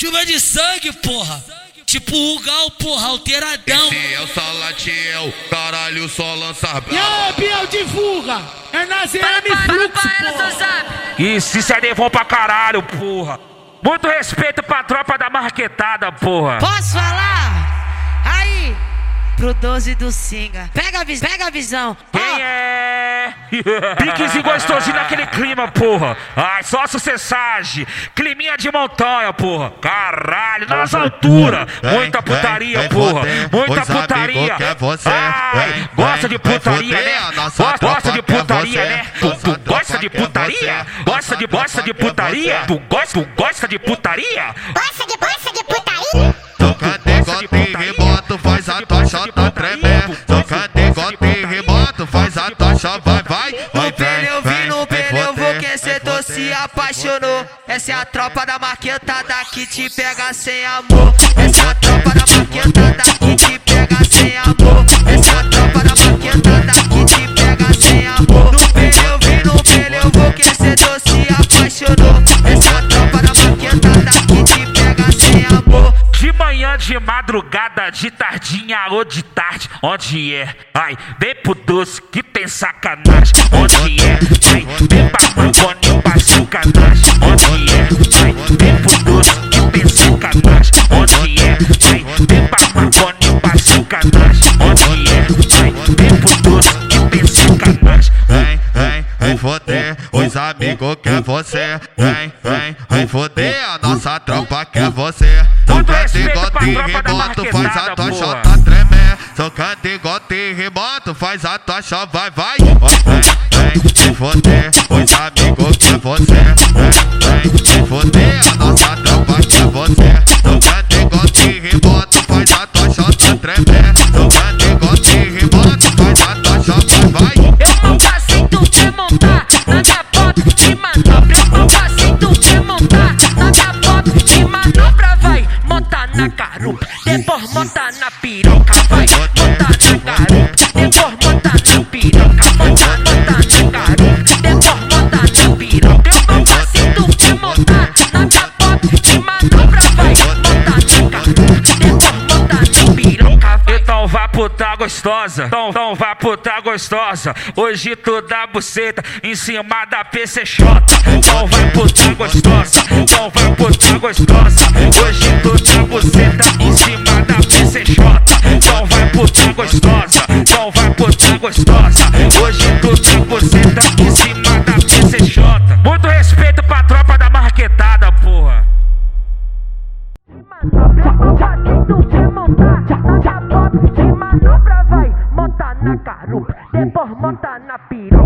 Chuva de sangue, porra. Tipo o Gal, porra, alteradão. Esse é o Salatiel, caralho, só lança E brava. aí, Biel, divulga! É na ZM Fluxo, porra! Isso, isso é devon pra caralho, porra. Muito respeito pra tropa da marquetada, porra. Posso falar? Pro 12 do Singa. Pega a, vis pega a visão. Quem é? Piquezinho gostosinho naquele clima, porra. Ai, só sucessagem. Climinha de montanha, porra. Caralho, nas alturas. Muita putaria, porra. Muita putaria. Ai, gosta de putaria, né? Gosta, de putaria, né? Tu, tu gosta de putaria? Gosta de, gosta de putaria? Tu gosta, tu gosta de putaria? Gosta de putaria? Tocha tá tremendo. Toca degote remoto, faz a tocha, vai, vai. Vai, No pneu, vi no pneu, vou que cê tô se apaixonou. Essa é a tropa da marquetada que te pega sem amor. Essa é a tropa da marquetada manhã, de madrugada, de tardinha ou de tarde, onde é? Ai, vem pro doce que tem sacanagem, onde é? Ai, vem pra Marconi pra sacanagem, onde é? Ai, vem pro doce que tem sacanagem, onde é? Ai, vem pra Marconi pra sacanagem, onde é? Ai, vem pro doce que tem sacanagem. Vem, vem, vem foder, os amigos quer você. Vem, vem, vem foder, a nossa tropa quer você. Muito Toca respeito pra degote e tropa da remoto, faz a marquetada, tocha porra. tá tremendo. Toca degote e remoto, faz a tocha, vai, vai. Ó, Vem, vem, vem foder, os amigos você. Vem, vem na garupa, depois montar na piroca. Vai montar na garupa, depois montar na piroca. Montar, montar na garupa, depois montar na piroca. Não montar na bota de manobra. Vai montar na garupa, depois montar na piroca. Vai. Então vá puta gostosa, então, então vá puta gostosa. Hoje tu dá buceta em cima da PCX. Então vai puta gostosa, então vai puta gostosa. Hoje puta gostosa. Hoje tu dá buceta em cima da PCX. Muito respeito pra tropa da marquetada, porra. Depois montar na piroca.